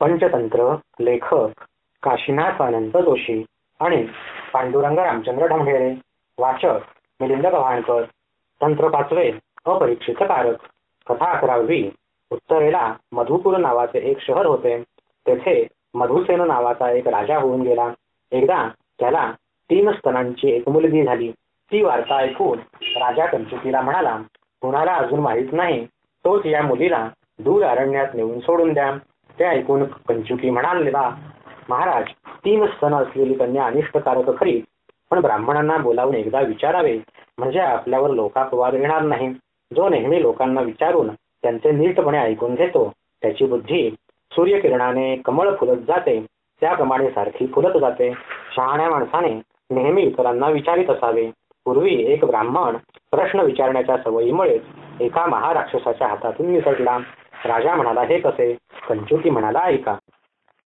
पंचतंत्र लेखक काशीनाथ अनंत जोशी आणि पांडुरंग रामचंद्र ढमढेरे वाचक मिलिंद गव्हाणकर तंत्र पाचवे अपरीक्षित कारक कथा अकरावी उत्तरेला मधुपूर नावाचे एक शहर होते. तेथे मधुसेन नावाचा एक राजा होऊन गेला. एकदा त्याला तीन स्तनांची एक मुलगी झाली. ती वार्ता ऐकून राजा कंचुकीला म्हणाला कुणाला अजून माहीत नाही? तोच या मुलीला दूर अरण्यात नेऊन सोडून द्या. ते ऐकून पंचुकी म्हणाले बा महाराज तीन स्तन असलेली कन्या अनिष्टकारक खरी पण ब्राह्मणांना बोलावून एकदा विचारावे म्हणजे आपल्यावर लोकापवाद येणार नाही. जो नेहमी लोकांना विचारून त्यांचे नीटपणे ऐकून घेतो त्याची बुद्धी सूर्यकिरणाने कमळ फुलत जाते त्याप्रमाणे सारखी फुलत जाते. शहाण्या माणसाने नेहमी इतरांना विचारित असावे. पूर्वी एक ब्राह्मण प्रश्न विचारण्याच्या सवयीमुळे एका महाराक्षसाच्या हातातून निसटला राजा म्हणाला हे कसे? कंचुकी म्हणाला ऐका